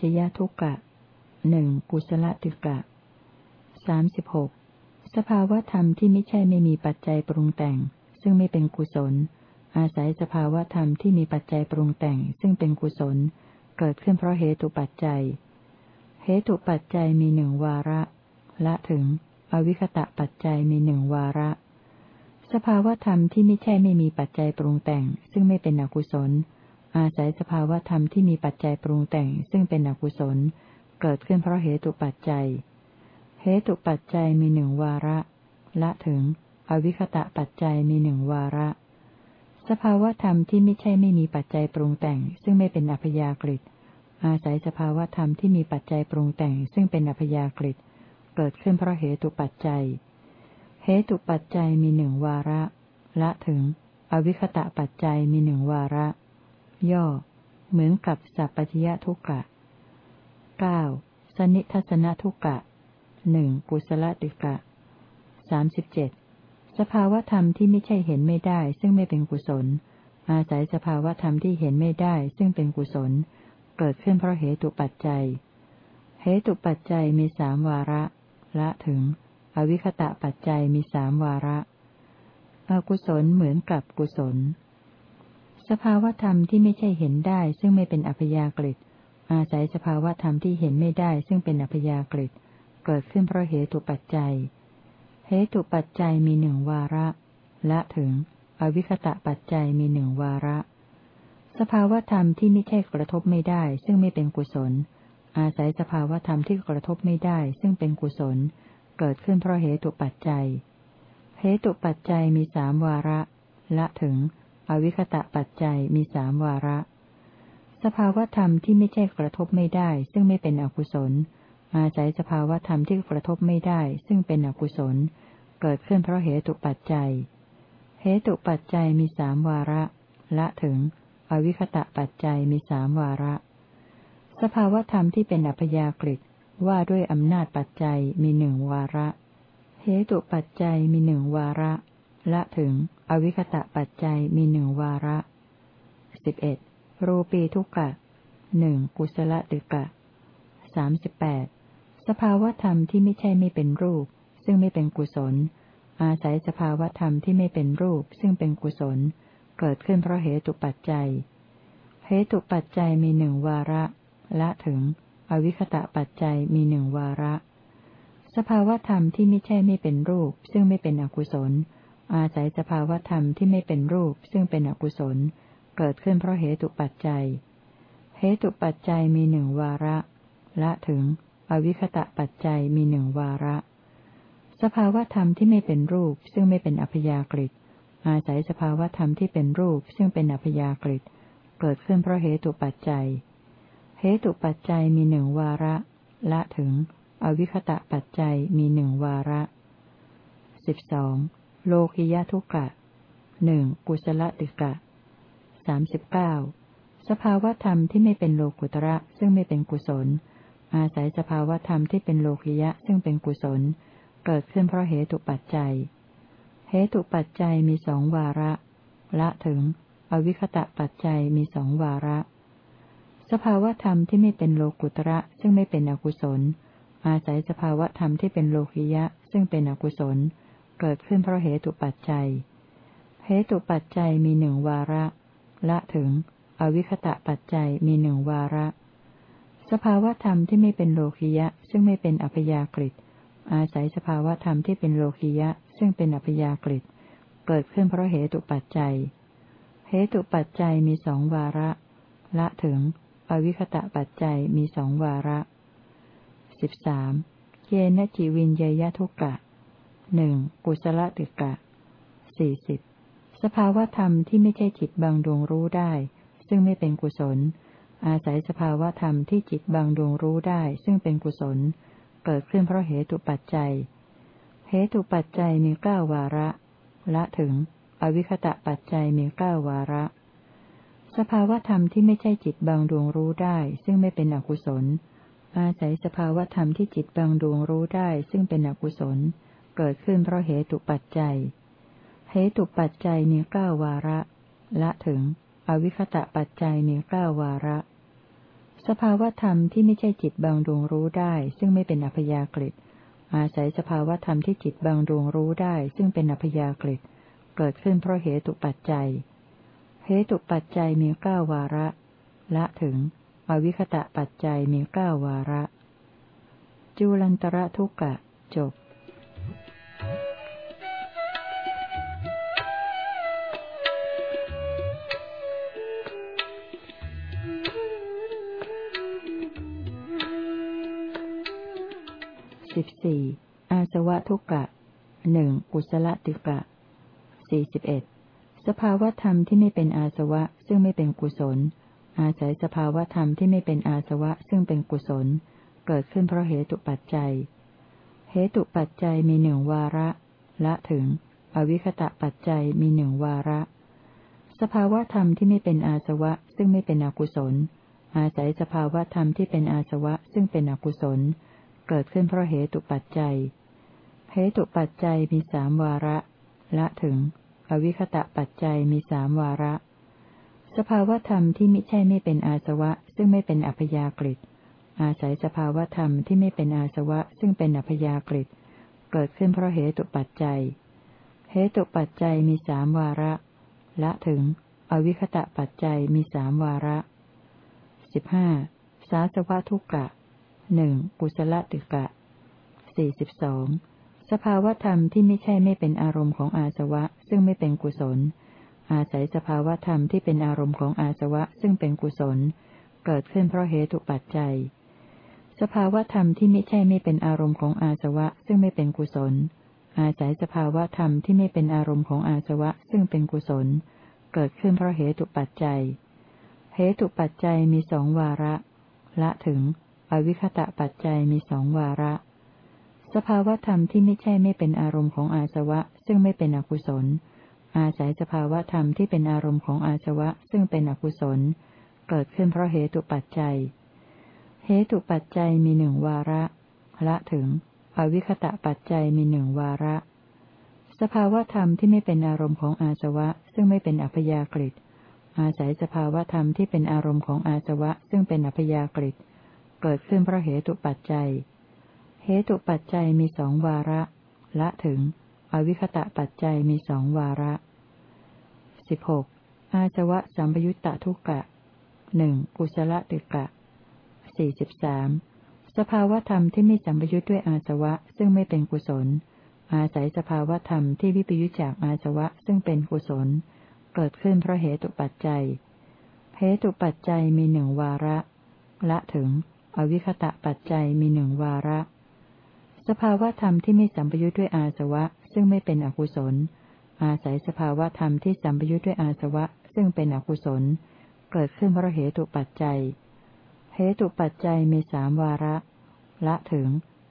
จยทุกะหนึ่งกุศลตึกะสามสิบหกสภาวธรรมที่ไม่ใช่ไม่มีปัจจัยปรุงแต่ง ซึ่งไม่เป็นกุศล อาศัยสภาวธรรมที่มีปัจจัยปรุงแต่ง ซึ่งเป็นกุศล เกิดขึ้นเพราะเหตุปัจจัย เหตุปัจจัยมีหนึ่งวาระ ละถึง อวิคตะปัจจัยมีหนึ่งวาระ สภาวธรรมที่ไม่ใช่ไม่มีปัจจัยปรุงแต่ง ซึ่งไม่เป็นอกุศล อาศัยสภาวธรรมที่มีปัจจัยปรุงแต่งซึ่งเป็นอกุศล เกิดขึ้นเพราะเหตุปัจจัย เหตุปัจจัยมีหนึ่งวาระ ละถึง อวิคตะปัจจัยมีหนึ่งวาระ สภาวธรรมที่ไม่ใช่ไม่มีปัจจัยปรุงแต่ง ซึ่งไม่เป็นอัพยากฤิอาศัยสภาวธรรมที่มีปัจจัยปรุงแต่ง ซึ่งเป็นอัพยากฤิเกิดขึ้นเพราะเหตุปัจจัย เหตุปัจจัยมีหนึ่งวาระ ละถึง อวิคตะปัจจัยมีหนึ่งวาระ ย่อ เหมือนกับสัพพยทุกกะเก้าสนิทัศนทุกกะหนึ่งกุศลติกะสามสิบเจ็ดสภาวธรรมที่ไม่ใช่เห็นไม่ได้ ซึ่งไม่เป็นกุศล อาศัยสภาวธรรมที่เห็นไม่ได้ ซึ่งเป็นกุศล เกิดขึ้นเพราะเหตุปัจจัย เหตุปัจจัยมีสามวาระ ละถึง อวิคตะปัจจัยมีสามวาระ อกุศลเหมือนกับกุศล สภาวธรรมที่ไม่ใช่เห็นได้ ซึ่งไม่เป็นอัพยากฤิอาศัยสภาวธรรมที่เห็นไม่ได้ ซึ่งเป็นอัพยากฤิเกิดขึ้นเพราะเหตุปัจจัย เหตุปัจจัยมีหนึ่งวาระ ละถึง อวิคตะปัจจัยมีหนึ่งวาระ สภาวธรรมที่ไม่ใช่กระทบไม่ได้ ซึ่งไม่เป็นกุศล อาศัยสภาวธรรมที่กระทบไม่ได้ ซึ่งเป็นกุศล เกิดขึ้นเพราะเหตุปัจจัย เหตุปัจจัยมีสามวาระ ละถึง อวิคตะปัจจัยมีสามวาระ สภาวธรรมที่ไม่ใช่กระทบไม่ได้ ซึ่งไม่เป็นอกุศล อาศัยสภาวธรรมที่กระทบไม่ได้ ซึ่งเป็นอกุศล เกิดขึ้นเพราะเหตุปัจจัย เหตุปัจจัยมีสามวาระ ละถึง อวิคตะปัจจัยมีสามวาระ สภาวธรรมที่เป็นอัพยากฤิว่าด้วยอำนาจปัจจัยมีหนึ่งวาระ เหตุปัจจัยมีหนึ่งวาระ ละถึง อวิคตะปัจจัยมีหนึ่งวาระสิบเอ็ดรูปีทุกกะหนึ่งกุศลตึกะสามสิบแปดสภาวธรรมที่ไม่ใช่ไม่เป็นรูป ซึ่งไม่เป็นกุศล อาศัยสภาวธรรมที่ไม่เป็นรูป ซึ่งเป็นกุศล เกิดขึ้นเพราะเหตุปัจจัยเหตุปัจจัยมีหนึ่งวาระ ละถึง อวิคตะปัจจัยมีหนึ่งวาระ สภาวธรรมที่ไม่ใช่ไม่เป็นรูป ซึ่งไม่เป็นอกุศล อาศัยสภาวธรรมที่ไม่เป็นรูปซึ่งเป็นอกุศล เกิดขึ้นเพราะเหตุปัจจัย เหตุปัจจัยมีหนึ่งวาระ ละถึง อวิคตะปัจจัยมีหนึ่งวาระ สภาวธรรมที่ไม่เป็นรูปซึ่งไม่เป็นอัพยากฤิอาศัยสภาวธรรมที่เป็นรูปซึ่งเป็นอัพยากฤิเกิดขึ้นเพราะเหตุปัจจัย เหตุปัจจัยมีหนึ่งวาระ ละถึง อวิคตะปัจจัยมีหนึ่งวาระสิบสอง โลคิยทุกะหนึ่งกุศลติกะสามสิบเก้าสภาวธรรมที่ไม่เป็นโลกุตระซึ่งไม่เป็นกุศล อาศัยสภาวธรรมที่เป็นโลคิยะซึ่งเป็นกุศล เกิดขึ้นเพราะเหตุปัจจัย เหตุปัจจัยมีสองวาระ ละถึง อวิคตะปัจจัยมีสองวาระ สภาวธรรมที่ไม่เป็นโลกุตระซึ่งไม่เป็นอกุศล อาศัยสภาวธรรมที่เป็นโลคิยะซึ่งเป็นอกุศลเเกิดขึ้นเพราะเหตุปัจจัย เหตุปัจจัยมีหนึ่งวาระ ละถึง อวิคตะปัจจัยมีหนึ่งวาระ สภาวธรรมที่ไม่เป็นโลคิยะ ซึ่งไม่เป็นอัพยากฤิอาศัยสภาวธรรมที่เป็นโลคิยะ ซึ่งเป็นอัพยากฤิเกิดขึ้นเพราะเหตุปัจจัย เหตุปัจจัยมีสองวาระ ละถึง อวิคตะปัจจัยมีสองวาระสิบสามเยนจิวินเยยทุกกะ หนึ่งกุศลติกะสี่สิบสภาวธรรมที่ไม่ใช่จิตบางดวงรู้ได้ ซึ่งไม่เป็นกุศล อาศัยสภาวธรรมที่จิตบางดวงรู้ได้ ซึ่งเป็นกุศล เกิดขึ้นเพราะเหตุปัจจัย เหตุปัจจัยมีเก้าวาระ ละถึง อวิคตะปัจจัยมีเก้าวาระ สภาวธรรมที่ไม่ใช่จิตบางดวงรู้ได้ ซึ่งไม่เป็นอกุศล อาศัยสภาวธรรมที่จิตบางดวงรู้ได้ ซึ่งเป็นอกุศลเเกิดขึ้นเพราะเหตุปัจจัย เหตุปัจจัยมีเก้าวาระ ละถึง อวิคตะปัจจัยมีเก้าวาระ สภาวธรรมที่ไม่ใช่จิตบางดวงรู้ได้ ซึ่งไม่เป็นอัพยากฤิอาศัยสภาวธรรมที่จิตบางดวงรู้ได้ ซึ่งเป็นอัพยากฤิเกิดขึ้นเพราะเหตุปัจจัย เหตุปัจจัยมีเก้าวาระ ละถึง อวิคตะปัจจัยมีเก้าวาระ จุลันตระทุกกะจบ สิบสี่อาสวะทุกกะหนึ่งกุศลติกะสี่สิบเอ็ดสภาวธรรมที่ไม่เป็นอาสวะซึ่งไม่เป็นกุศล อาศัยสภาวธรรมที่ไม่เป็นอาสวะซึ่งเป็นกุศล เกิดขึ้นเพราะเหตุปัจจัย เหตุปัจจัยมีหนึ่งวาระ ละถึง อวิคตะปัจจัยมีหนึ่งวาระ สภาวธรรมที่ไม่เป็นอาสวะซึ่งไม่เป็นอกุศล อาศัยสภาวธรรมที่เป็นอาสวะซึ่งเป็นอกุศล เกิดขึ้นเพราะเหตุปัจจัย เหตุปัจจัยมีสามวาระ ละถึง อวิคตะปัจจัยมีสามวาระ สภาวธรรมที่ไมิใช่ไม่เป็นอาสวะซึ่งไม่เป็นอัพยากฤิ อาศัยสภาวธรรมที่ไม่เป็นอาสวะซึ่งเป็นอัพยากฤิเกิดขึ้นเพราะเหตุปัจจัย เหตุปัจจัยมีสามวาระ ละถึง อวิคตะปัจจัยมีสามวาระสิบห้าสาสวะทุกกะหนึ่งกุศลติกะสี่สิบสองสภาวธรรมที่ไม่ใช่ไม่เป็นอารมณ์ของอาสวะซึ่งไม่เป็นกุศล อาศัยสภาวธรรมที่เป็นอารมณ์ของอาสวะซึ่งเป็นกุศล เกิดขึ้นเพราะเหตุปัจจัย สภาวธรรมที่ไม่ใช่ไม่เป็นอารมณ์ของอาสวะ ซึ่งไม่เป็นกุศล อาศัยสภาวธรรมที่ไม่เป็นอารมณ์ของอาสวะ ซึ่งเป็นกุศล เกิดขึ้นเพราะเหตุปัจจัย เหตุปัจจัยมีสองวาระ ละถึง อวิคตะปัจจัยมีสองวาระ สภาวธรรมที่ไม่ใช่ไม่เป็นอารมณ์ของอาสวะ ซึ่งไม่เป็นอกุศล อาศัยสภาวธรรมที่เป็นอารมณ์ของอาสวะ ซึ่งเป็นอกุศล เกิดขึ้นเพราะเหตุปัจจัย ตุปัจจัยมีหนึ่งวาระละถึง อวิคตะปัจจัยมีหนึ่งวาระ สภาวธรรมที่ไม่เป็นอารมณ์ของอาสวะ ซึ่งไม่เป็นอัพยากฤิอาศัยสภาวธรรมที่เป็นอารมณ์ของอาสวะ ซึ่งเป็นอัพยากฤิเกิดขึ้นเพราะเหตุปัจจัย เหตุปัจจัยมีสองวาระ ละถึง อวิคตะปัจจัยมีสองวาระสิบหกอาสวะสัมปยุตตะทุกกะหนึ่งกุศลติกะ สี่สิบสามสภาวธรรมที่ไม่สัมปยุตด้วยอาสวะซึ่งไม่เป็นกุศล อาศัยสภาวธรรมที่วิปยุจจากอาสวะซึ่งเป็นกุศล เกิดขึ้นเพราะเหตุปัจจัย เหตุปัจจัยมีหนึ่งวาระ ละถึง อวิคตะปัจจัยมีหนึ่งวาระ สภาวธรรมที่ไม่สัมปยุทธ์ด้วยอาสวะซึ่งไม่เป็นอกุศล อาศัยสภาวธรรมที่สัมปยุทธ์ด้วยอาสวะซึ่งเป็นอกุศล เกิดขึ้นเพราะเหตุปัจจัย ตุปัจจัยมีสามวาระ ละถึง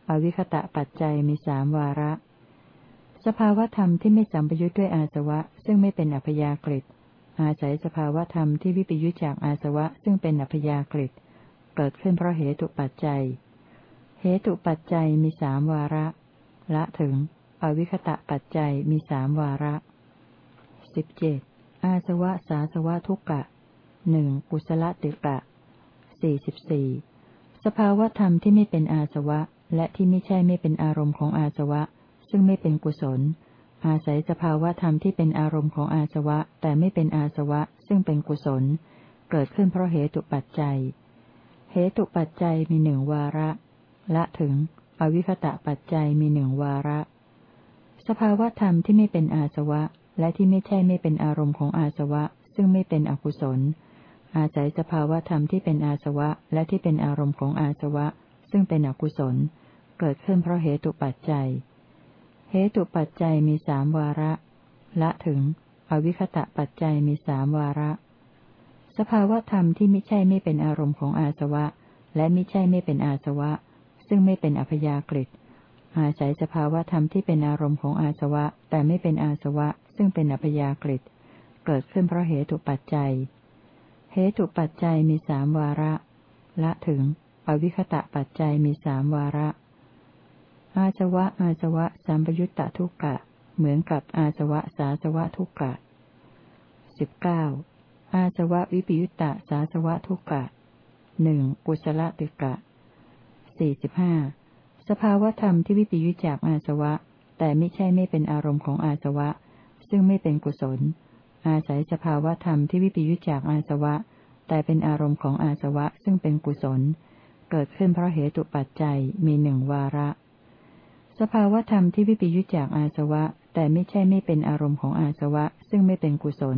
อวิคตะปัจจัยมีสามวาระ สภาวธรรมที่ไม่สัมปยุทธ์ด้วยอาสวะ ซึ่งไม่เป็นอัพยากฤิอาศัยสภาวธรรมที่วิปยุจจากอาสวะซึ่งเป็นอัพยากฤิเกิดขึ้นเพราะเหตุปัจจัย เหตุปัจจัยมีสามวาระ ละถึง อวิคตะปัจจัยมีสามวาระสิบเจ็ดอาสวะสาสวะทุกกะหนึ่งกุศลติกะ สี่สิบสี่สภาวธรรมที่ไม่เป็นอาสวะ และที่ไม่ใช่ไม่เป็นอารมณ์ของอาสวะ ซึ่งไม่เป็นกุศล อาศัยสภาวธรรมที่เป็นอารมณ์ของอาสวะ แต่ไม่เป็นอาสวะ ซึ่งเป็นกุศล เกิดขึ้นเพราะเหตุปัจจัย เหตุปัจจัยมีหนึ่งวาระ ละถึง อวิคตะปัจจัยมีหนึ่งวาระ สภาวธรรมที่ไม่เป็นอาสวะ และที่ไม่ใช่ไม่เป็นอารมณ์ของอาสวะ ซึ่งไม่เป็นอกุศล อาศัยสภาวธรรมที่เป็นอาสวะและที่เป็นอารมณ์ของอาสวะ ซึ่งเป็นอกุศล เกิดขึ้นเพราะเหตุปัจจัย เหตุปัจจัยมีสามวาระ ละถึง อวิคตะปัจจัยมีสามวาระ สภาวธรรมที่ไม่ใช่ไม่เป็นอารมณ์ของอาสวะ และไม่ใช่ไม่เป็นอาสวะ ซึ่งไม่เป็นอัพยากฤิอาศัยสภาวธรรมที่เป็นอารมณ์ของอาสวะ แต่ไม่เป็นอาสวะ ซึ่งเป็นอัพยากฤิเกิดขึ้นเพราะเหตุปัจจัย เหตุปัจจัยมีสามวาระ ละถึง อวิคตะปัจจัยมีสามวาระ อาสวะอาสวะสัมปยุตตทุกกะ เหมือนกับอาสวะสาสวะทุกกะสิบเก้าอาสวะวิปยุตตะสาสวะทุกกะหนึ่งกุศลติกะสี่สิบห้าสภาวธรรมที่วิปยุจจากอาสวะ แต่ไม่ใช่ไม่เป็นอารมณ์ของอาสวะ ซึ่งไม่เป็นกุศล อาศัยสภาวธรรมที่วิปยุจจากอาสวะ แต่เป็นอารมณ์ของอาสวะซึ่งเป็นกุศล เกิดขึ้นเพราะเหตุปัจจัยมีหนึ่งวาระ สภาวธรรมที่วิปยุจจากอาสวะ แต่ไม่ใช่ไม่เป็นอารมณ์ของอาสวะ ซึ่งไม่เป็นกุศล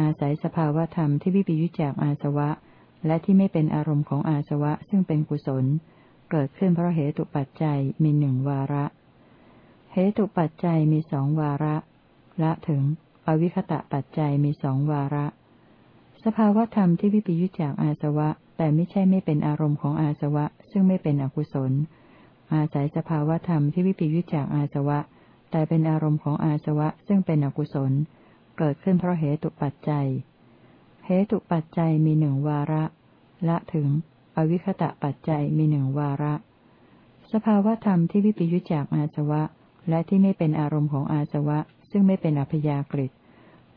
อาศัยสภาวธรรมที่วิปยุจจากอาสวะ และที่ไม่เป็นอารมณ์ของอาสวะ ซึ่งเป็นกุศล เกิดขึ้นเพราะเหตุปัจจัยมีหนึ่งวาระ เหตุปัจจัยมีสองวาระ ละถึง อวิคตะปัจจัยมีสองวาระ สภาวธรรมที่วิปยุจจากอาสวะ แต่ไม่ใช่ไม่เป็นอารมณ์ของอาสวะ ซึ่งไม่เป็นอกุศล อาศัยสภาวธรรมที่วิปยุจจากอาสวะ แต่เป็นอารมณ์ของอาสวะ ซึ่งเป็นอกุศล เกิดขึ้นเพราะเหตุปัจจัย เหตุปัจจัยมีหนึ่งวาระ ละถึง อวิคตะปัจจัยมีหนึ่งวาระ สภาวธรรมที่วิปยุจจากอาสวะและที่ไม่เป็นอารมณ์ของอาสวะ ซึ่งไม่เป็นอัพยากฤิ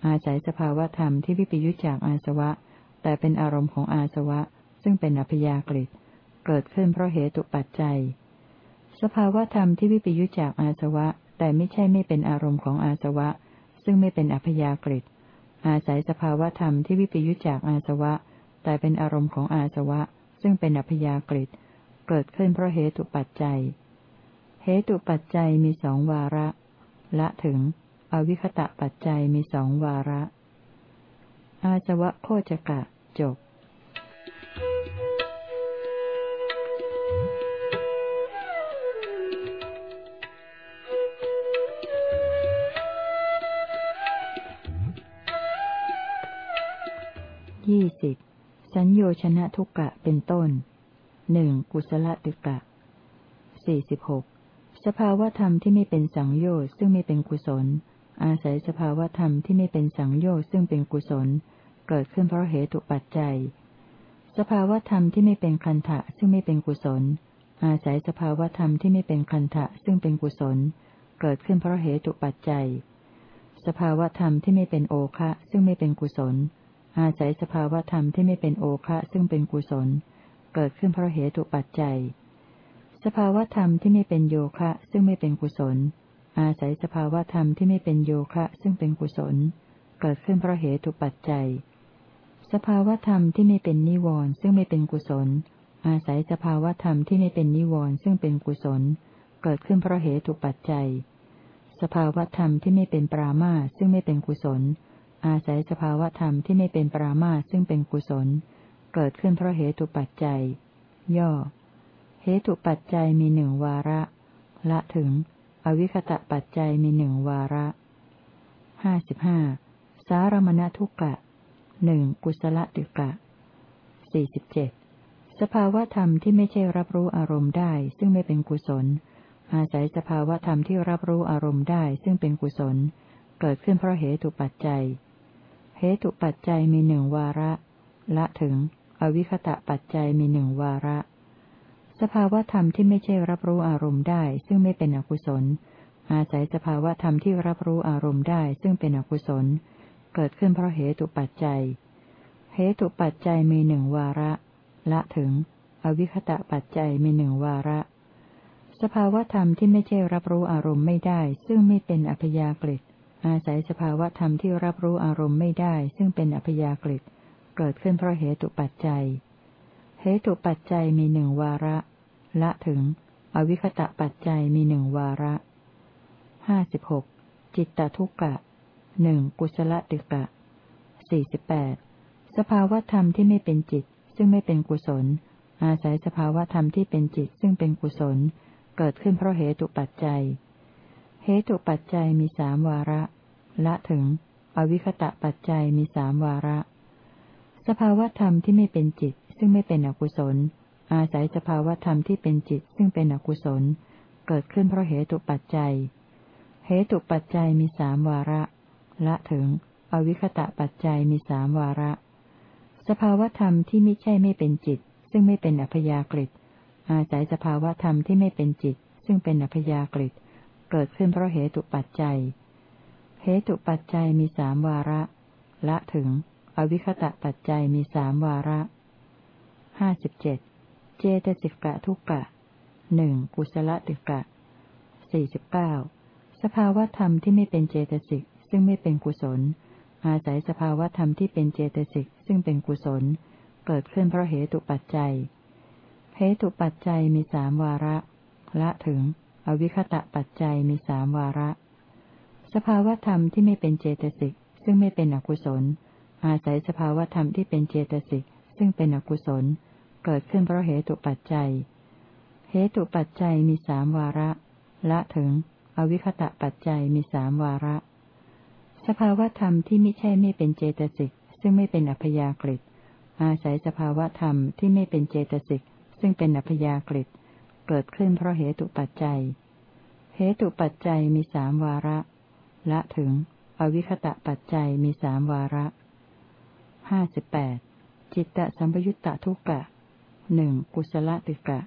อาศัยสภาวธรรมที่วิปยุจจากอาสวะ แต่เป็นอารมณ์ของอาสวะ ซึ่งเป็นอัพยากฤิเกิดขึ้นเพราะเหตุปัจจัย สภาวธรรมที่วิปยุจจากอาสวะ แต่ไม่ใช่ไม่เป็นอารมณ์ของอาสวะ ซึ่งไม่เป็นอัพยากฤิอาศัยสภาวธรรมที่วิปยุจจากอาสวะ แต่เป็นอารมณ์ของอาสวะ ซึ่งเป็นอัพยากฤิเกิดขึ้นเพราะเหตุปัจจัย เหตุปัจจัยมีสองวาระ ละถึง อวิคตะปัจจัยมีสองวาระ อาสวะโคจกะ จบยี่สิบสัญโยชนะทุกกะเป็นต้นหนึ่งกุศลติกะสี่สิบหกสภาวธรรมที่ไม่เป็นสังโยชน์ซึ่งไม่เป็นกุศล อาศัยสภาวธรรมที่ไม่เป็นสังโยชน์ซึ่งเป็นกุศล เกิดขึ้นเพราะเหตุปัจจัย สภาวธรรมที่ไม่เป็นคันทะซึ่งไม่เป็นกุศล อาศัยสภาวธรรมที่ไม่เป็นคันทะซึ่งเป็นกุศล เกิดขึ้นเพราะเหตุปัจจัย สภาวธรรมที่ไม่เป็นโอคะซึ่งไม่เป็นกุศล อาศัยสภาวธรรมที่ไม่เป็นโอคะซึ่งเป็นกุศล เกิดขึ้นเพราะเหตุปัจจัย สภาวธรรมที่ไม่เป็นโยคะซึ่งไม่เป็นกุศล อาศัยสภาวธรรมที่ไม่เป็นโยคะซึ่งเป็นกุศล เกิดขึ้นเพราะเหตุปัจจัย สภาวธรรมที่ไม่เป็นนิวรณ์ซึ่งไม่เป็นกุศล อาศัยสภาวธรรมที่ไม่เป็นนิวรณ์ซึ่งเป็นกุศล เกิดขึ้นเพราะเหตุปัจจัย สภาวธรรมที่ไม่เป็นปรามาซึ่งไม่เป็นกุศล อาศัยสภาวธรรมที่ไม่เป็นปรามาซึ่งเป็นกุศล เกิดขึ้นเพราะเหตุปัจจัย ย่อ เหตุปัจจัยมีหนึ่งวาระ ละถึง อวิคตะปัจจัยมีหนึ่งวาระห้าสิบห้าสารมณทุกะหนึ่งกุศลติกะสี่สิบเจ็ดสภาวธรรมที่ไม่ใช่รับรู้อารมณ์ได้ ซึ่งไม่เป็นกุศล อาศัยสภาวธรรมที่รับรู้อารมณ์ได้ ซึ่งเป็นกุศล เกิดขึ้นเพราะเหตุปัจจัย เหตุปัจจัยมีหนึ่งวาระ ละถึง อวิคตะปัจจัยมีหนึ่งวาระ สภาวธรรมที่ไม่ใช่รับรู้อารมณ์ได้ ซึ่งไม่เป็นอกุศล อาศัยสภาวธรรมที่รับรู้อารมณ์ได้ ซึ่งเป็นอกุศล เกิดขึ้นเพราะเหตุปัจจัย เหตุปัจจัยมีหนึ่งวาระ ละถึง อวิคตะปัจจัยมีหนึ่งวาระ สภาวธรรมที่ไม่ใช่รับรู้อารมณ์ไม่ได้ ซึ่งไม่เป็นอัพยากฤิอาศัยสภาวธรรมที่รับรู้อารมณ์ไม่ได้ ซึ่งเป็นอัพยากฤิเกิดขึ้นเพราะเหตุปัจจัย เหตุปัจจัยมีหนึ่งวาระ ละถึง อวิคตะปัจจัยมีหนึ่งวาระห้าสิบหกจิตตทุกกะหนึ่งกุศลติกะสี่สิบแปดสภาวธรรมที่ไม่เป็นจิต ซึ่งไม่เป็นกุศล อาศัยสภาวธรรมที่เป็นจิตซึ่งเป็นกุศล เกิดขึ้นเพราะเหตุปัจจัย เหตุปัจจัยมีสามวาระ ละถึง อวิคตะปัจจัยมีสามวาระ สภาวธรรมที่ไม่เป็นจิต ซึ่งไม่เป็นอกุศล อาศัยสภาวธรรมที่เป็นจิตซึ่งเป็นอกุศล เกิดขึ้นเพราะเหตุปัจจัย เหตุปัจจัยมีสามวาระ ละถึง อวิคตะปัจจัยมีสามวาระ สภาวธรรมที่ไม่ใช่ไม่เป็นจิต ซึ่งไม่เป็นอัพยากฤิอาศัยสภาวธรรมที่ไม่เป็นจิต ซึ่งเป็นอัพยากฤิเกิดขึ้นเพราะเหตุปัจจัย เหตุปัจจัยมีสามวาระ ละถึง อวิคตะปัจจัยมีสามวาระ ห้าสิบเจ็ดเจตสิกะทุกะหนึ่งกุศลติกะสี่สิบเก้าสภาวธรรมที่ไม่เป็นเจตสิกซึ่งไม่เป็นกุศล อาศัยสภาวธรรมที่เป็นเจตสิกซึ่งเป็นกุศล เกิดขึ้นเพราะเหตุปัจจัย เหตุปัจจัยมีสามวาระ ละถึง อวิคตะปัจจัยมีสามวาระ สภาวธรรมที่ไม่เป็นเจตสิกซึ่งไม่เป็นอกุศล อาศัยสภาวธรรมที่เป็นเจตสิก ซึ่งเป็นอกุศล เกิดขึ้นเพราะเหตุปัจจัย เหตุปัจจัยมีสามวาระ ละถึง อวิคตะปัจจัยมีสามวาระ สภาวธรรมที่ไม่ใช่ไม่เป็นเจตสิก ซึ่งไม่เป็นอัพยากฤิอาศัยสภาวธรรมที่ไม่เป็นเจตสิก ซึ่งเป็นอัพยากฤิเกิดขึ้นเพราะเหตุปัจจัย เหตุปัจจัยมีสามวาระ ละถึง อวิคตะปัจจัยมีสามวาระห้าสิบแปด จิตตสัมปยุตตทุกะหนึ่งกุศลติกะ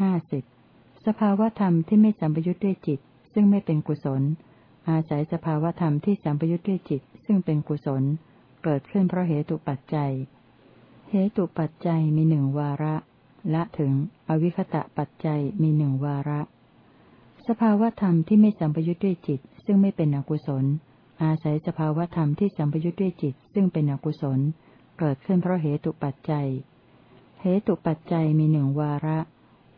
ห้าสิบสภาวธรรมที่ไม่สัมปยุตด้วยจิต ซึ่งไม่เป็นกุศล อาศัยสภาวธรรมที่สัมปยุทธ์ด้วยจิต ซึ่งเป็นกุศล เกิดขึ้นเพราะเหตุปัจจัย เหตุปัจจัยมีหนึ่งวาระ ละถึง อวิคตะปัจจัยมีหนึ่งวาระ สภาวธรรมที่ไม่สัมปยุทธ์ด้วยจิต ซึ่งไม่เป็นอกุศล อาศัยสภาวธรรมที่สัมปยุทธ์ด้วยจิต ซึ่งเป็นอกุศลเเกิดขึ้นเพราะเหตุปัจจัย เหตุปัจจัยมีหนึ่งวาระ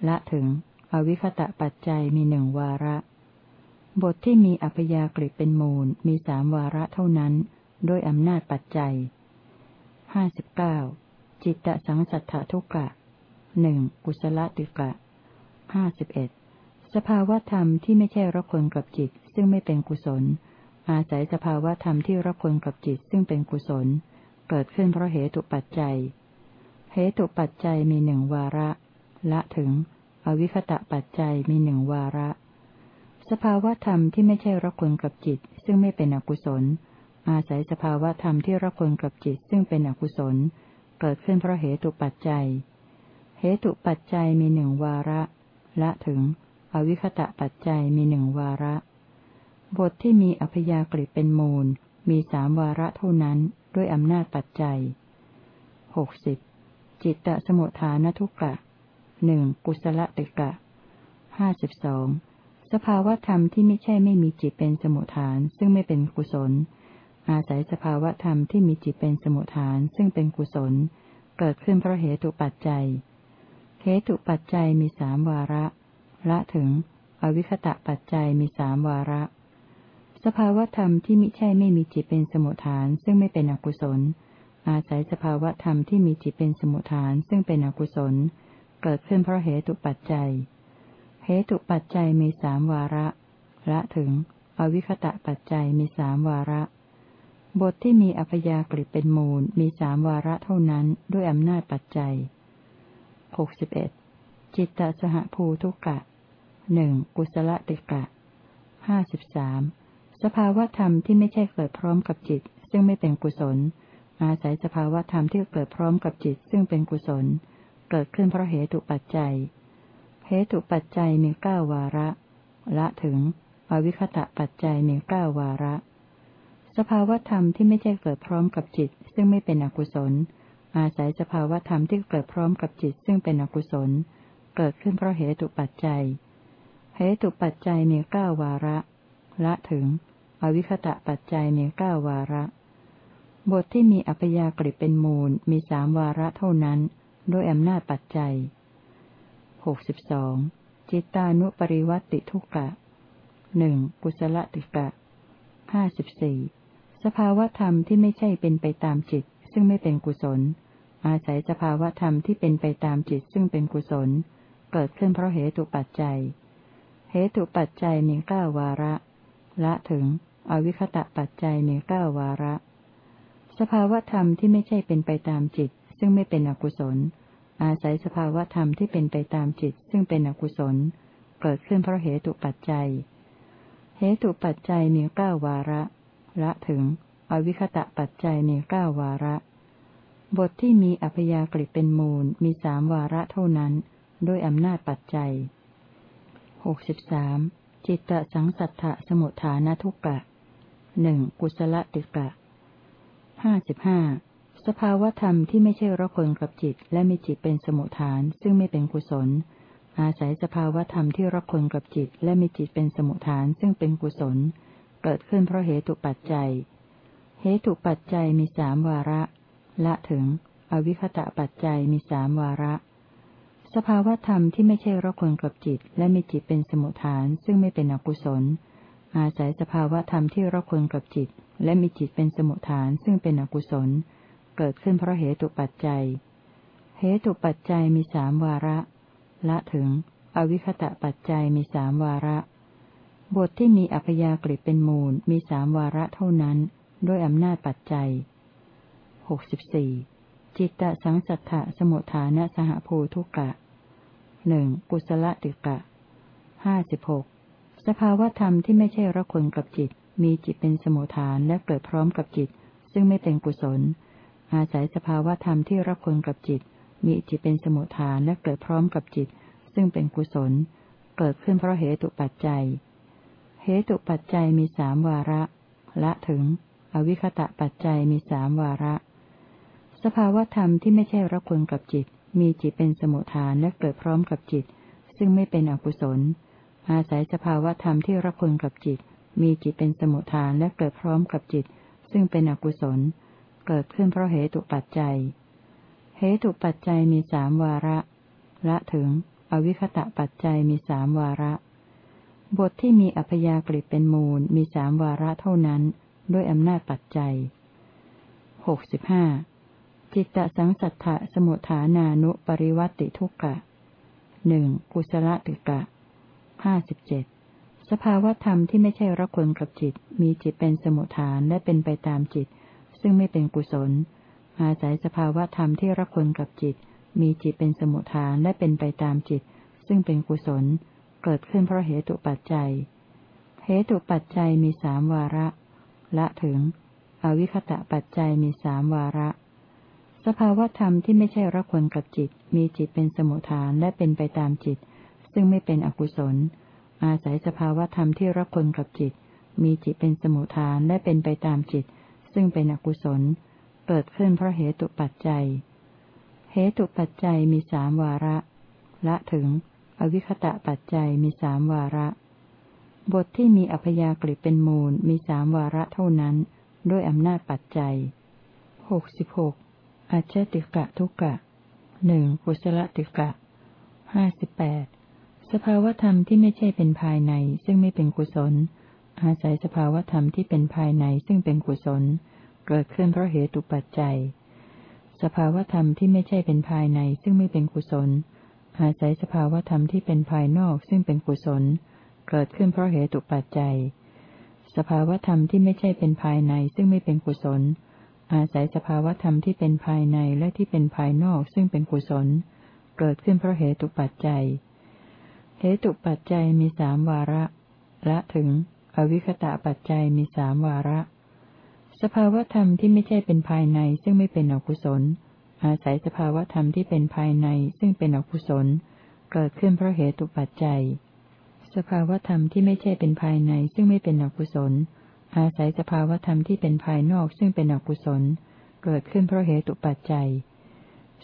ละถึง อวิคตะปัจจัยมีหนึ่งวาระ บทที่มีอัพยากฤิเป็นมูลมีสามวาระเท่านั้นโดยอำนาจปัจจัยห้าสิบเก้าจิตตสังสัทธทุกะหนึ่งกุศลติกะห้าสิบเอ็ดสภาวธรรมที่ไม่ใช่รักคนกับจิตซึ่งไม่เป็นกุศล อาศัยสภาวธรรมที่รักคนกับจิตซึ่งเป็นกุศล เกิดขึ้นเพราะเหตุปัจจัย เหตุปัจจัยมีหนึ่งวาระ ละถึง อวิคตะปัจจัยมีหนึ่งวาระ สภาวธรรมที่ไม่ใช่รักคนกับจิต ซึ่งไม่เป็นอกุศล อาศัยสภาวธรรมที่รักคนกับจิตซึ่งเป็นอกุศล เกิดขึ้นเพราะเหตุปัจจัย เหตุปัจจัยมีหนึ่งวาระ ละถึง อวิคตะปัจจัยมีหนึ่งวาระ บทที่มีอพยากฤิเป็นมูล มีสามวาระเท่านั้น ด้วยอำนาจปัจจัยหกสิบจิตตสมุทฐานทุกะหนึ่งกุศลติกะห้าสิบสองสภาวธรรมที่ไม่ใช่ไม่มีจิตเป็นสมุทฐาน ซึ่งไม่เป็นกุศล อาศัยสภาวธรรมที่มีจิตเป็นสมุทฐาน ซึ่งเป็นกุศล เกิดขึ้นเพราะเหตุปัจจัยเหตุปัจจัยมีสามวาระ ละถึง อวิคตะปัจจัยมีสามวาระ สภาวธรรมที่มิใช่ไม่มีจิตเป็นสมุทฐาน ซึ่งไม่เป็นอกุศล อาศัยสภาวธรรมที่มีจิตเป็นสมุทฐาน ซึ่งเป็นอกุศล เกิดขึ้นเพราะเหตุปัจจัย เหตุปัจจัยมีสามวาระ ละถึง อวิคตะปัจจัยมีสามวาระ บทที่มีอัพยากฤิเป็นมูลมีสามวาระเท่านั้นด้วยอำนาจปัจจัยหกสิบเอ็ดจิตตสหภูทุกะหนึ่งกุศลติกะห้าสิบสาม สภาวธรรมที่ไม่ใช่เกิดพร้อมกับจิต ซึ่งไม่เป็นกุศล อาศัยสภาวธรรมที่เกิดพร้อมกับจิต ซึ่งเป็นกุศล เกิดขึ้นเพราะเหตุปัจจัย เหตุปัจจัยมีเก้าวาระ ละถึง อวิคตะปัจจัยมีเก้าวาระ สภาวธรรมที่ไม่ใช่เกิดพร้อมกับจิต ซึ่งไม่เป็นอกุศล อาศัยสภาวธรรมที่เกิดพร้อมกับจิต ซึ่งเป็นอกุศล เกิดขึ้นเพราะเหตุปัจจัย เหตุปัจจัยมีเก้าวาระ ละถึง อวิคตะปัจจัยมีเก้าวาระ บทที่มีอัพยากฤิเป็นมูลมีสามวาระเท่านั้นโดยอำนาจปัจจัยหกสิบสองจิตานุปริวัติทุกะหนึ่งกุศลติกะห้าสิบสี่สภาวธรรมที่ไม่ใช่เป็นไปตามจิต ซึ่งไม่เป็นกุศล อาศัยสภาวธรรมที่เป็นไปตามจิตซึ่งเป็นกุศล เกิดขึ้นเพราะเหตุปัจจัย เหตุปัจจัยมีเก้าวาระ ละถึง อวิคตะปัจจัยมีเก้าวาระ สภาวธรรมที่ไม่ใช่เป็นไปตามจิต ซึ่งไม่เป็นอกุศล อาศัยสภาวธรรมที่เป็นไปตามจิต ซึ่งเป็นอกุศล เกิดขึ้นเพราะเหตุปัจจัย เหตุปัจจัยมีเก้าวาระ ละถึง อวิคตะปัจจัยมีเก้าวาระ บทที่มีอัพยากฤิเป็นมูลมีสามวาระเท่านั้น ด้วยอำนาจปัจจัยหกสิบสาม จิตตสังสัทธะสมุทฐานทุกกะหนึ่งกุศลติกะห้าสิบห้าสภาวธรรมที่ไม่ใช่ระคนกับจิต และมีจิตเป็นสมุทฐาน ซึ่งไม่เป็นกุศล อาศัยสภาวธรรมที่ระคนกับจิต และมีจิตเป็นสมุทฐานซึ่งเป็นกุศล เกิดขึ้นเพราะเหตุปัจจัย เหตุปัจจัยมีสามวาระ ละถึง อวิคตะปัจจัยมีสามวาระ สภาวธรรมที่ไม่ใช่ระคนกับจิต และมีจิตเป็นสมุทฐานซึ่งไม่เป็นอกุศล อาศัยสภาวธรรมที่ระคนกับจิต และมีจิตเป็นสมุทฐานซึ่งเป็นอกุศล เกิดขึ้นเพราะเหตุปัจจัย เหตุปัจจัยมีสามวาระ ละถึง อวิคตะปัจจัยมีสามวาระ บทที่มีอัพยากฤิเป็นมูลมีสามวาระเท่านั้น ด้วยอำนาจปัจจัยหกสิบสี่จิตตสังสัทธะสมุทฐานสหภูทุกะ หนึ่งกุศลติกะห้าสิบหกสภาวธรรมที่ไม่ใช่ระคนกับจิต มีจิตเป็นสมุทฐานและเกิดพร้อมกับจิต ซึ่งไม่เป็นกุศล อาศัยสภาวธรรมที่รับคนกับจิต มีจิตเป็นสมุทฐานและเกิดพร้อมกับจิต ซึ่งเป็นกุศล เกิดขึ้นเพราะเหตุปัจจัย เหตุปัจจัยมีสามวาระ ละถึง อวิคตะปัจจัยมีสามวาระ สภาวธรรมที่ไม่ใช่รับคนกับจิต มีจิตเป็นสมุทฐานและเกิดพร้อมกับจิต ซึ่งไม่เป็นอกุศล อาศัยสภาวธรรมที่รับคนกับจิต มีจิตเป็นสมุทฐานและเกิดพร้อมกับจิต ซึ่งเป็นอกุศล เกิดขึ้นเพราะเหตุปัจจัย เหตุปัจจัยมีสามวาระ ละถึง อวิคตะปัจจัยมีสามวาระ บทที่มีอัพยากฤิเป็นมูลมีสามวาระเท่านั้น ด้วยอำนาจปัจจัยหกสิบห้า จิตตสังสัทธะสมุทฐานานุปริวัติทุกกะหนึ่งกุศลติกะห้าสิบเจ็ดสภาวธรรมที่ไม่ใช่รักคนกับจิต มีจิตเป็นสมุทฐานและเป็นไปตามจิต ซึ่งไม่เป็นกุศล อาศัยสภาวธรรมที่รักคนกับจิต มีจิตเป็นสมุทฐานและเป็นไปตามจิต ซึ่งเป็นกุศล เกิดขึ้นเพราะเหตุปัจจัย เหตุปัจจัยมีสามวาระ ละถึง อวิคตะปัจจัยมีสามวาระ สภาวะธรรมที่ไม่ใช่รักคนกับจิต มีจิตเป็นสมุทฐานและเป็นไปตามจิต ซึ่งไม่เป็นอกุศล อาศัยสภาวะธรรมที่รักคนกับจิต มีจิตเป็นสมุทฐานและเป็นไปตามจิต ซึ่งเป็นอกุศล เกิดขึ้นเพราะเหตุปัจจัย เหตุปัจจัยมีสามวาระ ละถึง อวิคตะปัจจัยมีสามวาระ บทที่มีอัพยากฤิเป็นมูลมีสามวาระเท่านั้น ด้วยอำนาจปัจจัยหกสิบหก อาชติกะทุกกะหนึ่งกุศลติกะห้าสิบแปดสภาวธรรมที่ไม่ใช่เป็นภายในซึ่งไม่เป็นกุศล อาศัยสภาวธรรมที่เป็นภายในซึ่งเป็นกุศล เกิดขึ้นเพราะเหตุปัจจัย สภาวธรรมที่ไม่ใช่เป็นภายในซึ่งไม่เป็นกุศล อาศัยสภาวธรรมที่เป็นภายนอกซึ่งเป็นกุศล เกิดขึ้นเพราะเหตุปัจจัย สภาวธรรมที่ไม่ใช่เป็นภายในซึ่งไม่เป็นกุศล อาศัยสภาวธรรมที่เป็นภายในและที่เป็นภายนอกซึ่งเป็นกุศล เกิดขึ้นเพราะเหตุปัจจัย เหตุปัจจัยมีสามวาระ ละถึง อวิคตะปัจจัยมีสามวาระ สภาวธรรมที่ไม่ใช่เป็นภายในซึ่งไม่เป็นอกุศล อาศัยสภาวธรรมที่เป็นภายในซึ่งเป็นอกุศล เกิดขึ้นเพราะเหตุปัจจัย สภาวธรรมที่ไม่ใช่เป็นภายในซึ่งไม่เป็นอกุศล อาศัยสภาวธรรมที่เป็นภายนอกซึ่งเป็นอกุศล เกิดขึ้นเพราะเหตุปัจจัย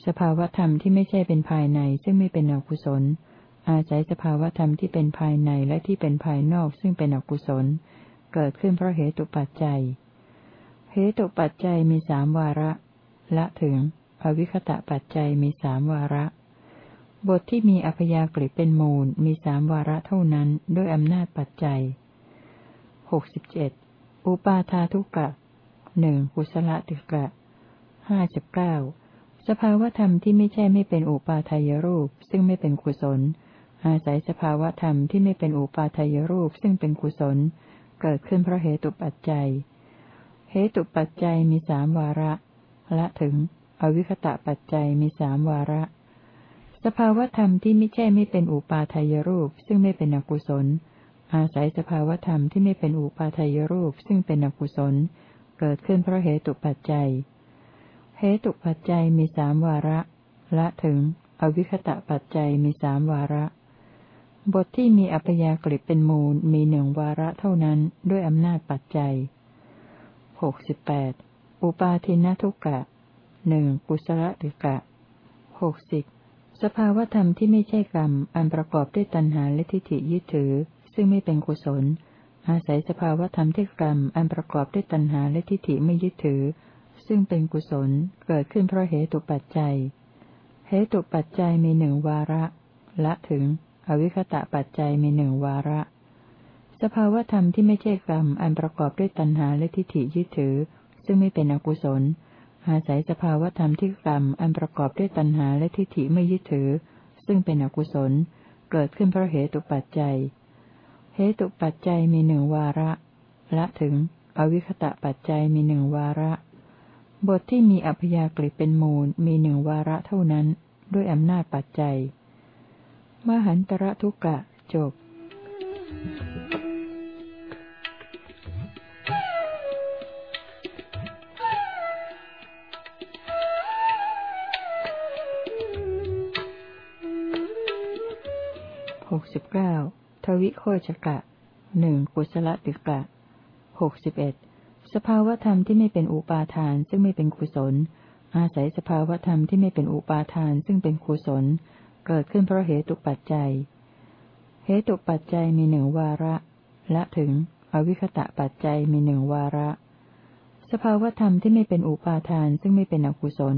สภาวธรรมที่ไม่ใช่เป็นภายในซึ่งไม่เป็นอกุศล อาศัยสภาวธรรมที่เป็นภายในและที่เป็นภายนอกซึ่งเป็นอกุศล เกิดขึ้นเพราะเหตุปัจจัย เหตุปัจจัยมีสามวาระ ละถึง อวิคตะปัจจัยมีสามวาระ บทที่มีอัพยากฤิเป็นมูลมีสามวาระเท่านั้นด้วยอำนาจปัจจัยหกสิบเจ็ด อุปาทาทุกะหนึ่งกุศลติกะห้าสิบเก้าสภาวธรรมที่ไม่ใช่ไม่เป็นอุปาทายรูป ซึ่งไม่เป็นกุศล อาศัยสภาวธรรมที่ไม่เป็นอุปาทายรูป ซึ่งเป็นกุศล เกิดขึ้นเพราะเหตุปัจจัย เหตุปัจจัยมีสามวาระ ละถึง อวิคตะปัจจัยมีสามวาระ สภาวธรรมที่ไม่ใช่ไม่เป็นอุปาทายรูป ซึ่งไม่เป็นอกุศล อาศัยสภาวธรรมที่ไม่เป็นอุปาทายรูปซึ่งเป็นอกุศล เกิดขึ้นเพราะเหตุปัจจัย เหตุปัจจัยมีสามวาระ ละถึง อวิคตะปัจจัยมีสามวาระ บทที่มีอัพยากฤิเป็นมูลมีหนึ่งวาระเท่านั้นด้วยอำนาจปัจจัยหกสิบแปดอุปาทินทุกกะหนึ่งกุศลติกะหกสิบสภาวธรรมที่ไม่ใช่กรรม อันประกอบด้วยตัณหาและทิฏฐิยึดถือ ซึ่งไม่เป็นกุศล อาศัยสภาวธรรมที่กรรมอันประกอบด้วยตัณหาและทิฏฐิไม่ยึดถือ ซึ่งเป็นกุศลเกิดขึ้นเพราะเหตุปัจจัย เหตุปัจจัยมีหนึ่งวาระ ละถึง อวิคตะปัจจัยมีหนึ่งวาระ สภาวธรรมที่ไม่ใช่กรรมอันประกอบด้วยตัณหาและทิฏฐิยึดถือ ซึ่งไม่เป็นอกุศล อาศัยสภาวธรรมที่กรรมอันประกอบด้วยตัณหาและทิฏฐิไม่ยึดถือ ซึ่งเป็นอกุศลเกิดขึ้นเพราะเหตุปัจจัย ตุปัจจัยมีหนึ่งวาระ ละถึง อวิคตะปัจจัยมีหนึ่งวาระ บทที่มีอัพยากฤิเป็นมูลมีหนึ่งวาระเท่านั้น ด้วยอำนาจปัจจัย มหันตระทุกะจบ Thank you. ทวิโคจกะหนึ่งกุศลติกะหกสิบเอ็ดสภาวธรรมที่ไม่เป็นอุปาทานซึ่งไม่เป็นกุศล อาศัยสภาวธรรมที่ไม่เป็นอุปาทานซึ่งเป็นกุศล เกิดขึ้นเพราะเหตุปัจจัย เหตุปัจจัยมีหนึ่งวาระ และถึง อวิคตะปัจจัยมีหนึ่งวาระ สภาวธรรมที่ไม่เป็นอุปาทานซึ่งไม่เป็นอกุศล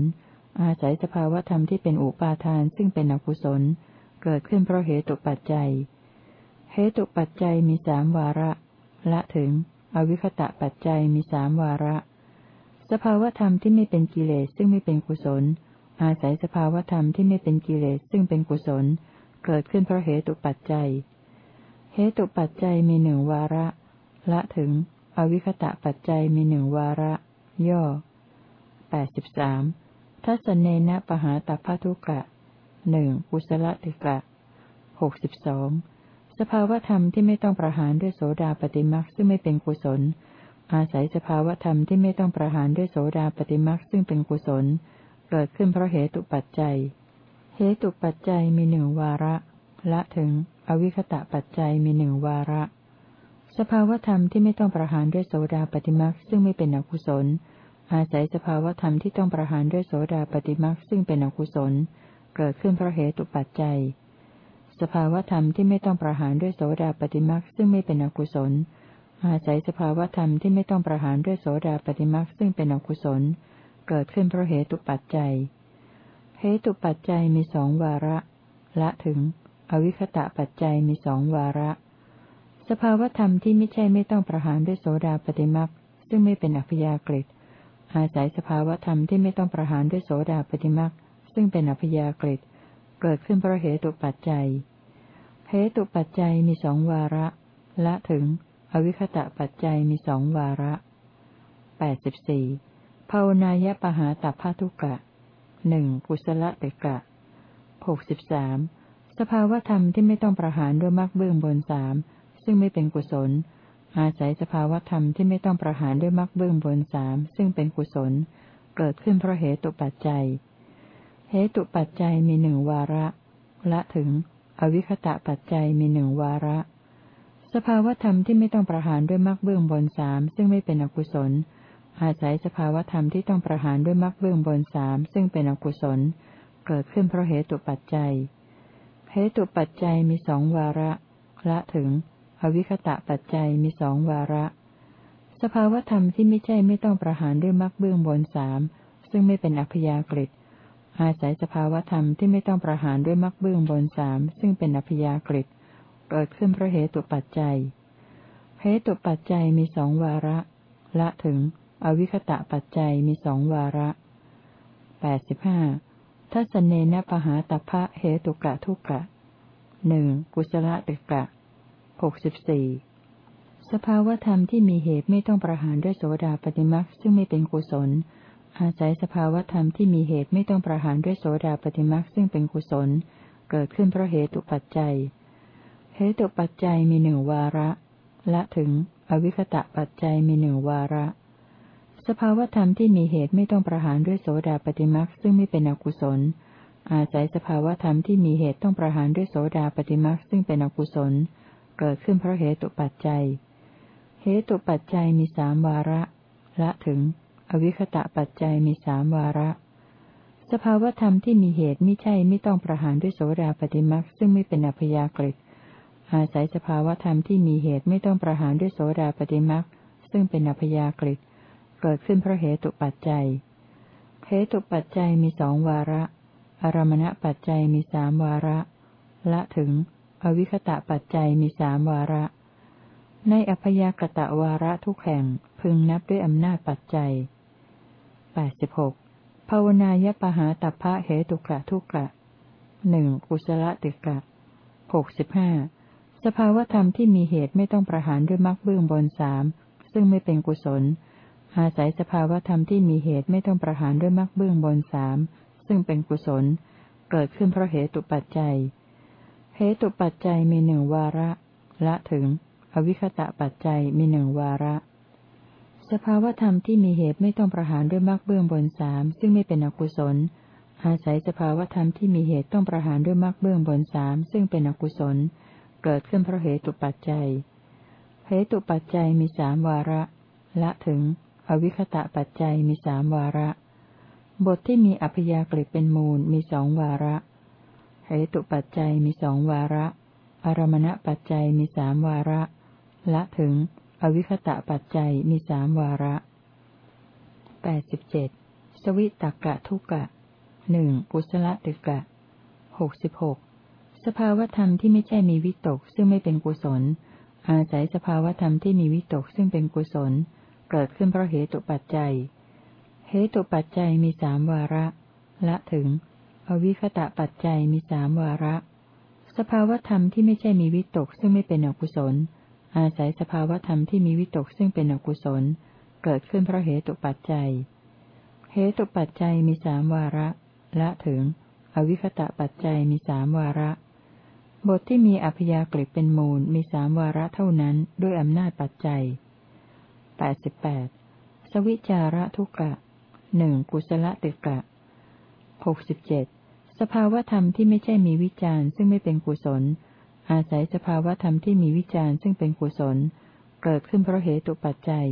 อาศัยสภาวธรรมที่เป็นอุปาทานซึ่งเป็นอกุศล เกิดขึ้นเพราะเหตุปัจจัย เหตุปัจจัยมีสามวาระ ละถึง อวิคตะปัจจัยมีสามวาระ สภาวธรรมที่ไม่เป็นกิเลสซึ่งไม่เป็นกุศล อาศัยสภาวธรรมที่ไม่เป็นกิเลสซึ่งเป็นกุศล เกิดขึ้นเพราะเหตุปัจจัย เหตุปัจจัยมีหนึ่งวาระ ละถึง อวิคตะปัจจัยมีหนึ่งวาระ ย่อแปดสิบสามทัศเนนะปหาตัพทุกะหนึ่งกุศลติกะหกสิบสอง ภาวธรรมที่ไม่ต้องประหารด้วยโสดาปฏิมักซึ่งไม่เป็นกุศล อาศัยสภาวธรรมที่ไม่ต้องประหารด้วยโสดาปฏิมักซึ่งเป็นกุศล เกิดขึ้นเพราะเหตุปัจจัย เหตุปัจจัยมีหนึ่งวาระ ละถึง อวิคตะปัจจัยมีหนึ่งวาระ สภาวธรรมที่ไม่ต้องประหารด้วยโสดาปฏิมักซึ่งไม่เป็นอกุศล อาศัยสภาวธรรมที่ต้องประหารด้วยโสดาปฏิมักซึ่งเป็นอกุศล เกิดขึ้นเพราะเหตุปัจจัย สภาวธรรมที่ไม่ต้องประหารด้วยโสดาปฏิมักซึ่งไม่เป็นอกุศล อาศัยสภาวธรรมที่ไม่ต้องประหารด้วยโสดาปฏิมักซึ่งเป็นอกุศล เกิดขึ้นเพราะเหตุปัจจัย เหตุปัจจัยมีสองวาระ ละถึง อวิคตะปัจจัยมีสองวาระ สภาวธรรมที่ไม่ใช่ไม่ต้องประหารด้วยโสดาปฏิมักซึ่งไม่เป็นอัพยากฤิอาศัยสภาวธรรมที่ไม่ต้องประหารด้วยโสดาปฏิมักซึ่งเป็นอพยากฤิ เกิดขึ้นเพราะเหตุปัจจัย เหตุปัจจัยมีสองวาระ ละถึง อวิคตะปัจจัยมีสองวาระแปดสิบสี่ภาวนายปหาตัพทุกะหนึ่งกุศลติกะหกสิบสามสภาวธรรมที่ไม่ต้องประหารด้วยมรรคเบื้องบนสามซึ่งไม่เป็นกุศล อาศัยสภาวธรรมที่ไม่ต้องประหารด้วยมรรคเบื้องบนสามซึ่งเป็นกุศล เกิดขึ้นเพราะเหตุปัจจัย เหตุปัจจัยมีหนึ่งวาระ ละถึง อวิคตะปัจจัยมีหนึ่งวาระ สภาวธรรมที่ไม่ต้องประหารด้วยมรรคเบื้องบนสามซึ่งไม่เป็นอกุศล อาศัยสภาวธรรมที่ต้องประหารด้วยมรรคเบื้องบนสามซึ่งเป็นอกุศล เกิดขึ้นเพราะเหตุปัจจัย เหตุปัจจัยมีสองวาระ ละถึง อวิคตะปัจจัยมีสองวาระ สภาวธรรมที่ไม่ใช่ไม่ต้องประหารด้วยมรรคเบื้องบนสามซึ่งไม่เป็นอัพยากฤิ อาศัยสภาวธรรมที่ไม่ต้องประหารด้วยมรรคเบื้องบนสามซึ่งเป็นอภิยากฤิเกิดขึ้นเพราะเหตุปัจจัย เหตุปัจจัยมีสองวาระ ละถึง อวิคตะปัจจัยมีสองวาระแปดสิบห้าทัศเนนปหาตพะเหตุกะทุกะหนึ่งกุศลติกะหกสิบสี่สภาวธรรมที่มีเหตุไม่ต้องประหารด้วยโสดาปฏิมักซึ่งไม่เป็นกุศล อาศัยสภาวธรรมที่มีเหตุไม่ต้องประหารด้วยโสดาปฏิมักซึ่งเป็นกุศล เกิดขึ้นเพราะเหตุปัจจัย เหตุปัจจัยมีหนึ่งวาระ ละถึง อวิคตะปัจจัยมีหนึ่งวาระ สภาวธรรมที่มีเหตุไม่ต้องประหารด้วยโสดาปฏิมักซึ่งไม่เป็นอกุศล อาศัยสภาวธรรมที่มีเหตุต้องประหารด้วยโสดาปฏิมักซึ่งเป็นอกุศล เกิดขึ้นเพราะเหตุปัจจัย เหตุปัจจัยมีสามวาระ ละถึง อวิคตะปัจจัยมีสามวาระ สภาวธรรมที่มีเหตุไม่ใช่ไม่ต้องประหารด้วยโสดาปฏิมักซึ่งไม่เป็นอพยากฤิอาศัยสภาวธรรมที่มีเหตุไม่ต้องประหารด้วยโสดาปฏิมักซึ่งเป็นอพยากฤิเกิดขึ้นเพราะเหตุปัจจัยเหตุปัจจัยมีสองวาระ อารมณปัจจัยมีสามวาระ ละถึง อวิคตะปัจจัยมีสามวาระ ในอัพยากตะวาระทุกแห่งพึงนับด้วยอำนาจปัจจัย แปดสิบหกภาวนายปหาตัพพะเหตุกะทุกะหนึ่งกุศลติกะหกสิบห้าสภาวธรรมที่มีเหตุไม่ต้องประหารด้วยมรรคเบื้องบนสามซึ่งไม่เป็นกุศล อาศัยสภาวธรรมที่มีเหตุไม่ต้องประหารด้วยมรรคเบื้องบนสามซึ่งเป็นกุศล เกิดขึ้นเพราะเหตุปัจจัย เหตุปัจจัยมีหนึ่งวาระ ละถึง อวิคตะปัจจัยมีหนึ่งวาระ สภาวธรรมที่มีเหตุไม่ต้องประหารด้วยมรรคเบื้องบนสามซึ่งไม่เป็นอกุศล อาศัยสภาวธรรมที่มีเหตุต้องประหารด้วยมรรคเบื้องบนสามซึ่งเป็นอกุศล เกิดขึ้นเพราะเหตุปัจจัย เหตุปัจจัยมีสามวาระ ละถึง อวิคตะปัจจัยมีสามวาระ บทที่มีอัพยากฤิเป็นมูลมีสองวาระ เหตุปัจจัยมีสองวาระ อารมณปัจจัยมีสามวาระ ละถึง อวิคตะปัจจัยมีสามวาระแปดสิบเจ็ดสวิตกะทุกะหนึ่งกุศลติกะหกสิบหกสภาวธรรมที่ไม่ใช่มีวิตกซึ่งไม่เป็นกุศล อาศัยสภาวธรรมที่มีวิตกซึ่งเป็นกุศล เกิดขึ้นเพราะเหตุปัจจัย เหตุปัจจัยมีสามวาระ ละถึง อวิคตะปัจจัยมีสามวาระ สภาวธรรมที่ไม่ใช่มีวิตกซึ่งไม่เป็นอกุศล อาศัยสภาวธรรมที่มีวิตกซึ่งเป็นอกุศล เกิดขึ้นเพราะเหตุปัจจัย เหตุปัจจัยมีสามวาระ ละถึง อวิคตะปัจจัยมีสามวาระ บทที่มีอภิยากฤิเป็นมูลมีสามวาระเท่านั้นด้วยอำนาจปัจจัยแปดสิบแปดสวิจาระทุกะหนึ่งกุศลติกะหกสิบเจ็ดสภาวธรรมที่ไม่ใช่มีวิจารณ์ซึ่งไม่เป็นกุศล อาศัยสภาวธรรมที่มีวิจารณ์ซึ่งเป็นกุศล เกิดขึ้นเพราะเหตุปัจจัย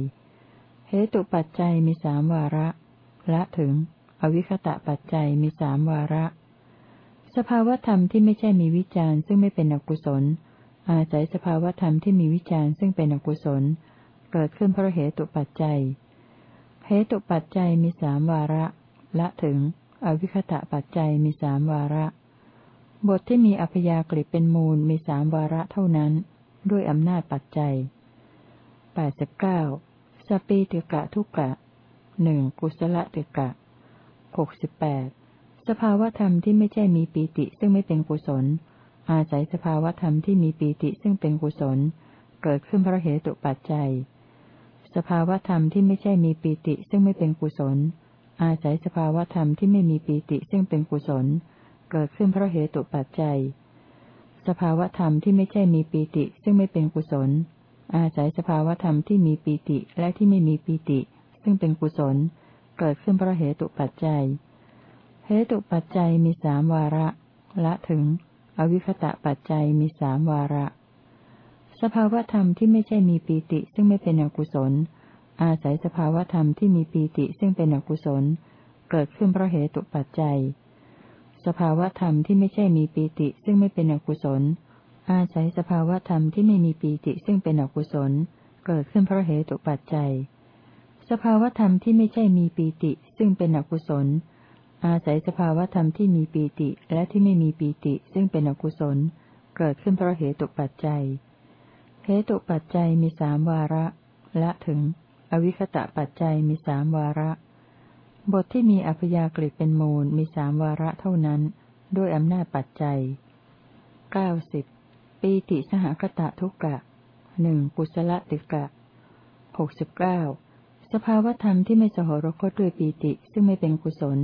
เหตุปัจจัยมีสามวาระ ละถึง อวิคตะปัจจัยมีสามวาระ สภาวธรรมที่ไม่ใช่มีวิจารณ์ซึ่งไม่เป็นอกุศล อาศัยสภาวธรรมที่มีวิจารณ์ซึ่งเป็นอกุศล เกิดขึ้นเพราะเหตุปัจจัย เหตุปัจจัยมีสามวาระ ละถึง อวิคตะปัจจัยมีสามวาระ บทที่มีอัพยากฤิเป็นมูลมีสามวาระเท่านั้น ด้วยอำนาจปัจจัยแปดสิบเก้าสปีติกะทุกะหนึ่งกุศลติกะหกสิบแปดสภาวธรรมที่ไม่ใช่มีปีติซึ่งไม่เป็นกุศล อาศัยสภาวธรรมที่มีปีติซึ่งเป็นกุศล เกิดขึ้นเพราะเหตุปัจจัย สภาวธรรมที่ไม่ใช่มีปีติซึ่งไม่เป็นกุศล อาศัยสภาวธรรมที่ไม่มีปีติซึ่งเป็นกุศลเเกิดขึ้นเพราะเหตุปัจจัย สภาวธรรมที่ไม่ใช่มีปีติซึ่งไม่เป็นกุศล อาศัยสภาวธรรมที่มีปีติและที่ไม่มีปีติ ซึ่งเป็นกุศล เกิดขึ้นเพราะเหตุปัจจัย เหตุปัจจัยมีสามวาระ ละถึง อวิคตะปัจจัยมีสามวาระ สภาวธรรมที่ไม่ใช่มีปีติซึ่งไม่เป็นอกุศล อาศัยสภาวธรรมที่มีปีติซึ่งเป็นอกุศลเกิดขึ้นเพราะเหตุปัจจัย สภาวธรรมที่ไม่ใช่มีปีติซึ่งไม่เป็นอกุศล อาศัยสภาวธรรมที่ไม่มีปีติซึ่งเป็นอกุศล เกิดขึ้นเพราะเหตุปัจจัย สภาวธรรมที่ไม่ใช่มีปีติซึ่งเป็นอกุศล อาศัยสภาวธรรมที่มีปีติและที่ไม่มีปีติซึ่งเป็นอกุศล เกิดขึ้นเพราะเหตุปัจจัย เหตุปัจจัยมีสามวาระ ละถึง อวิคตะปัจจัยมีสามวาระ บทที่มีอัพยากฤิเป็นมูลมีสามวาระเท่านั้น ด้วยอำนาจปัจจัยเก้าสิบปีติสหคตะทุกะหนึ่งกุศลติกะหกสิบเก้าสภาวธรรมที่ไม่สหรคตด้วยปีติซึ่งไม่เป็นกุศล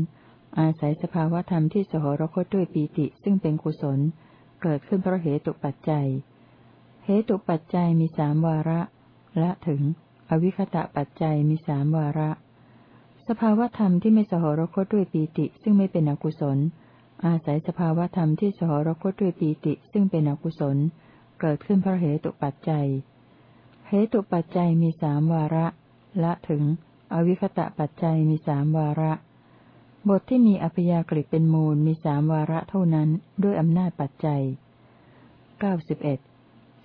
อาศัยสภาวธรรมที่สหรคตด้วยปีติซึ่งเป็นกุศล เกิดขึ้นเพราะเหตุปัจจัย เหตุปัจจัยมีสามวาระ ละถึง อวิคตะปัจจัยมีสามวาระ สภาวธรรมที่ไม่สหรคตด้วยปีติ ซึ่งไม่เป็นอกุศล อาศัยสภาวธรรมที่สหรคตด้วยปีติ ซึ่งเป็นอกุศล เกิดขึ้นเพราะเหตุปัจจัย เหตุปัจจัยมีสามวาระ ละถึง อวิคตะปัจจัยมีสามวาระ บทที่มีอัพยากฤิเป็นมูลมีสามวาระเท่านั้น ด้วยอำนาจปัจจัยเก้าสิบเอ็ด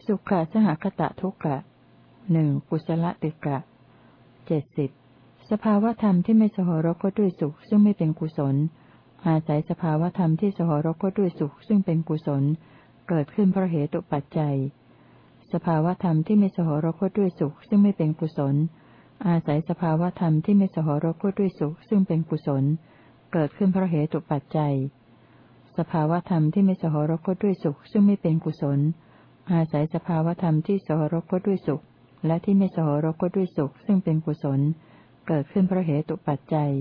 สุขะสหคตะทุกะหนึ่งกุศลติกะเจ็ดสิบ สภาวธรรมที่ไม่สหรคตด้วยสุขซึ่งไม่เป็นกุศล อาศัยสภาวธรรมที่สหรคตด้วยสุขซึ่งเป็นกุศล เกิดขึ้นเพราะเหตุปัจจัย สภาวธรรมที่ไม่สหรคตด้วยสุขซึ่งไม่เป็นกุศล อาศัยสภาวธรรมที่ไม่สหรคตด้วยสุขซึ่งเป็นกุศล เกิดขึ้นเพราะเหตุปัจจัย สภาวธรรมที่ไม่สหรคตด้วยสุขซึ่งไม่เป็นกุศล อาศัยสภาวธรรมที่สหรคตด้วยสุข และที่ไม่สหรคตด้วยสุขซึ่งเป็นกุศลเเกิดขึ้นเพราะเหตุปัจจัย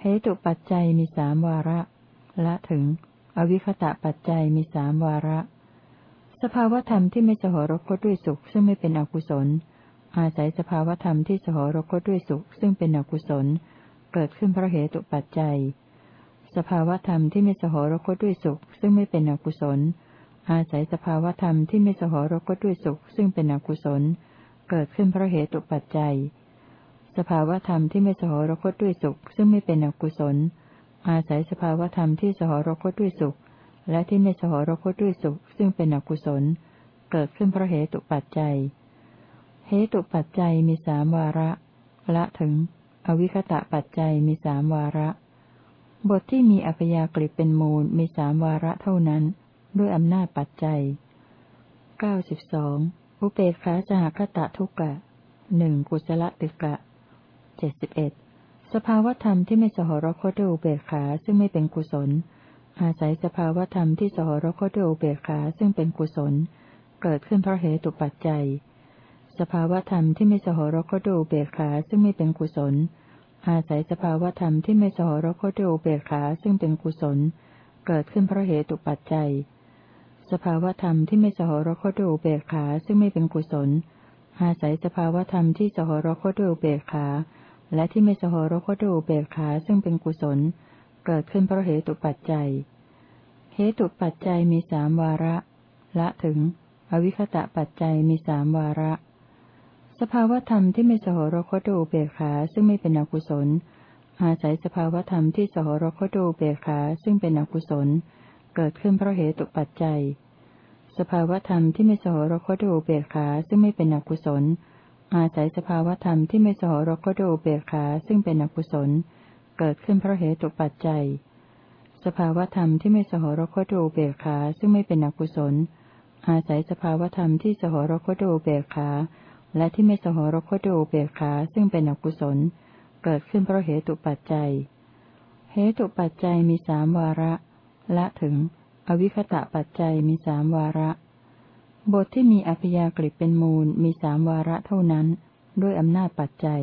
เหตุปัจจัยมีสามวาระ ละถึง อวิคตะปัจจัยมีสามวาระ สภาวธรรมที่ไม่สหรคตด้วยสุข ซึ่งไม่เป็นอกุศล อาศัยสภาวธรรมที่สหรคตด้วยสุข ซึ่งเป็นอกุศล เกิดขึ้นเพราะเหตุปัจจัย สภาวธรรมที่ไม่สหรคตด้วยสุข ซึ่งไม่เป็นอกุศล อาศัยสภาวธรรมที่ไม่สหรคตด้วยสุข ซึ่งเป็นอกุศล เกิดขึ้นเพราะเหตุปัจจัย สภาวธรรมที่ไม่สหรคตด้วยสุข ซึ่งไม่เป็นอกุศล อาศัยสภาวธรรมที่สหรคตด้วยสุข และที่ไม่สหรคตด้วยสุข ซึ่งเป็นอกุศล เกิดขึ้นเพราะเหตุปัจจัย เหตุปัจจัยมีสามวาระ ละถึง อวิคตะปัจจัยมีสามวาระ บทที่มีอัพยากฤิเป็นมูลมีสามวาระเท่านั้น ด้วยอำนาจปัจจัยเก้าสิบสองอุเปกขาสหคตะทุกะหนึ่งกุศลติกะ จ็ดสิบเอ็ดสภาวธรรมที่ไม่สหรคตด้วยอุเบกขาซึ่งไม่เป็นกุศล อาศัยสภาวธรรมที่สหรคตด้วยอุเบกขาซึ่งเป็นกุศล เกิดขึ้นเพราะเหตุปัจจัย สภาวธรรมที่ไม่สหรคตด้วยอุเบกขาซึ่งไม่เป็นกุศล อาศัยสภาวธรรมที่ไม่สหรคตด้วยอุเบกขาซึ่งเป็นกุศล เกิดขึ้นเพราะเหตุปัจจัย สภาวธรรมที่ไม่สหรคตด้วยอุเบกขาซึ่งไม่เป็นกุศล อาศัยสภาวธรรมที่สหรคตด้วยอุเบกขา และที่ไม่สหรคตด้วยอุเบกขาซึ่งเป็นกุศล เกิดขึ้นเพราะเหตุปัจจัย เหตุปัจจัยมีสามวาระ ละถึง อวิคตะปัจจัยมีสามวาระ สภาวธรรมที่ไม่สหรคตด้วยอุเบกขาซึ่งไม่เป็นอกุศล อาศัยสภาวธรรมที่สหรคตด้วยอุเบกขาซึ่งเป็นอกุศล เกิดขึ้นเพราะเหตุปัจจัย สภาวธรรมที่ไม่สหรคตด้วยอุเบกขาซึ่งไม่เป็นอกุศล อาศัยสภาวธรรมที่ไม่สหรคตด้วยเบขาซึ่งเป็นอกุศล เกิดขึ้นเพราะเหตุปัจจัย สภาวธรรมที่ไม่สหรคตด้วยเบขาซึ่งไม่เป็นอกุศล อาศัยสภาวธรรมที่สหรคตด้วยเบขาและที่ไม่สหรคตด้วยเบขาซึ่งเป็นอกุศล เกิดขึ้นเพราะเหตุปัจจัย เหตุปัจจัยมีสามวาระ ละถึง อวิคตะปัจจัยมีสามวาระ บทที่มีอภิยากฤิเป็นมูลมีสามวาระเท่านั้น ด้วยอำนาจปัจจัย